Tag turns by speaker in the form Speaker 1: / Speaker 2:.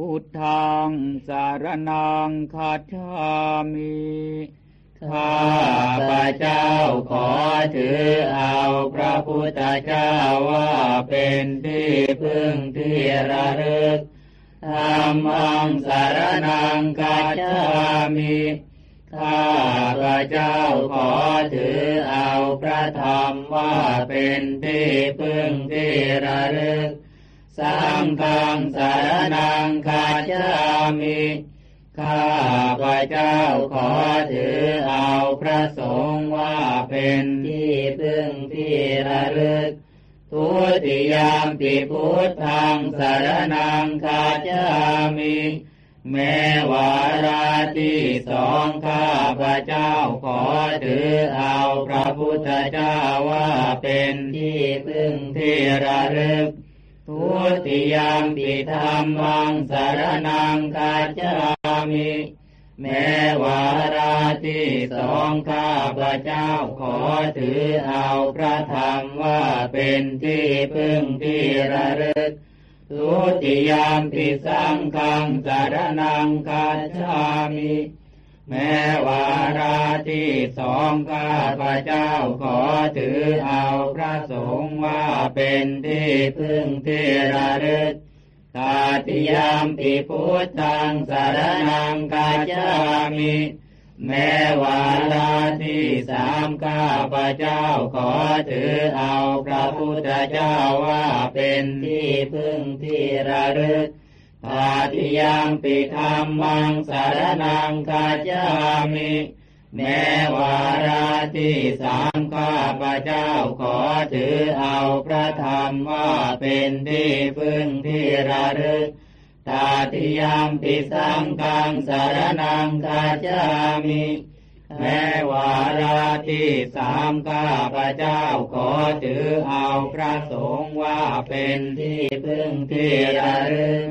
Speaker 1: พุทธังสารนังคาชามิ
Speaker 2: ข้าพระเจ้าขอถือเอาพระพุทธเจ้าว่าเป็นที่พึ่งที่ระลึกธรรมังสารนังคาชามิข้าพระเจ้าขอถือเอาพระธรรมว่าเป็นที่พึ่งที่ระลึก สังฆังสารนังคาชามิข้าพระเจ้าขอถือเอาพระสงฆ์ว่าเป็นที่พึ่งที่ระลึก ทุติยามปิพุทธังสารนังคาจามิแม้วาราที่สองข้าพระเจ้าขอถือเอาพระพุทธเจ้าว่าเป็นที่พึ่งที่ระลึก ทุติยามปิธรรมังสารนังคาจามิ แม้วาราที่สองข้าพระเจ้าขอถือเอาพระธรรมว่าเป็นที่พึ่งที่ระลึกทุติยามปิสังฆังสารนังคาชามิ แม้วารา ที่สองข้าพระเจ้าขอถือเอาพระสงฆ์ว่าเป็นที่พึ่งที่ระลึกตาติยามปิพุทธังสารนังกาจามิแม้วาลาที่สามข้าพระเจ้าขอถือเอาพระพุทธเจ้าว่าเป็นที่พึ่งที่ระลึกตาติยามปิธรรมังสารนังกาจามิ แม้วาราที่สามข้าพระเจ้าขอถือเอาพระธรรมว่าเป็นที่พึ่งที่ระลึกตาติยามปิสังฆังสารนังคาจามิแม้วาราที่สามข้าพระเจ้าขอถือเอาพระสงฆ์ว่าเป็นที่พึ่งที่ระลึก